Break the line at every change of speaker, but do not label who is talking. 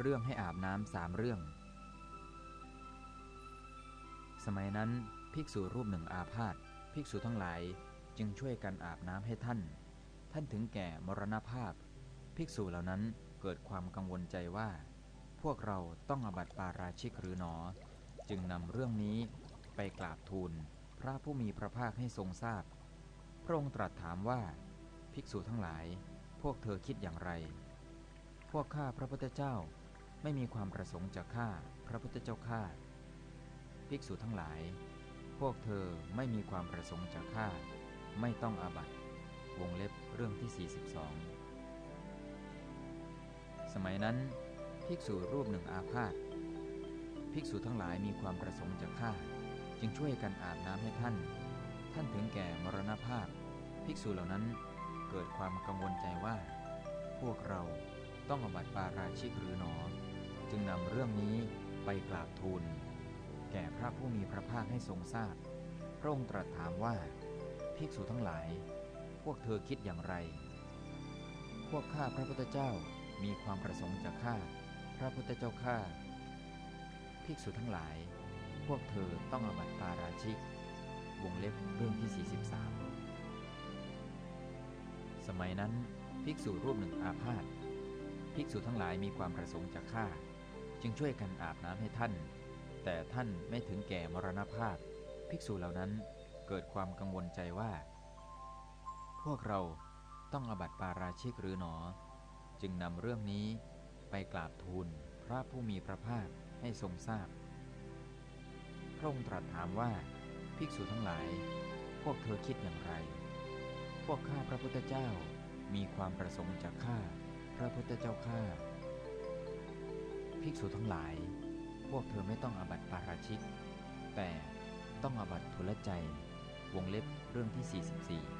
เรื่องให้อาบน้ำสามเรื่อง สมัยนั้นภิกษุรูปหนึ่งอาพาธภิกษุทั้งหลายจึงช่วยกันอาบน้ำให้ท่าน ท่านถึงแก่มรณภาพ ภิกษุเหล่านั้นเกิดความกังวลใจว่า พวกเราต้องอบัติปาราชิกหรือหนอ จึงนำเรื่องนี้ไปกราบทูลพระผู้มีพระภาคให้ทรงทราบพระองค์ตรัสถามว่า ภิกษุทั้งหลาย พวกเธอคิดอย่างไร พวกข้าพระพุทธเจ้า ไม่มีความประสงค์จะฆ่าพระพุทธเจ้าข้าภิกษุทั้งหลาย พวกเธอไม่มีความประสงค์จะฆ่า ไม่ต้องอาบัตวงเล็บเรื่องที่ 42 สมัยนั้น ภิกษุรูปหนึ่งอาพาธภิกษุทั้งหลายมีความประสงค์จะฆ่า จึงช่วยกันอาบน้ำให้ท่าน ท่านถึงแก่มรณภาพ ภิกษุเหล่านั้นเกิดความกังวลใจว่า พวกเราต้องอบัติปาราชิกหรือหนอ จึงนำเรื่องนี้ไปกราบทูล แก่พระผู้มีพระภาคให้ทรงทราบพระองค์ตรัสถามว่า ภิกษุทั้งหลาย พวกเธอคิดอย่างไร พวกข้าพระพุทธเจ้ามีความประสงค์จะฆ่า พระพุทธเจ้าข้าภิกษุทั้งหลาย พวกเธอต้องอบัติปาราชิก วงเล็บเรื่องที่ 43 สมัยนั้นภิกษุรูปหนึ่งอาพาธภิกษุทั้งหลายมีความประสงค์จะฆ่า จึงช่วยกันอาบน้ำให้ท่าน แต่ท่านไม่ถึงแก่มรณภาพ ภิกษุเหล่านั้นเกิดความกังวลใจว่า พวกเราต้องอบัติปาราชิกหรือหนอ จึงนำเรื่องนี้ไปกราบทูลพระผู้มีพระภาคให้ทรงทราบ พระองค์ตรัสถามว่า ภิกษุทั้งหลาย พวกเธอคิดอย่างไร พวกข้าพระพุทธเจ้ามีความประสงค์จะฆ่า พระพุทธเจ้าข้า ภิกษุทั้งหลาย พวกเธอไม่ต้องอาบัติปาราชิก แต่ต้องอาบัติทุลใจ วงเล็บเรื่องที่ 44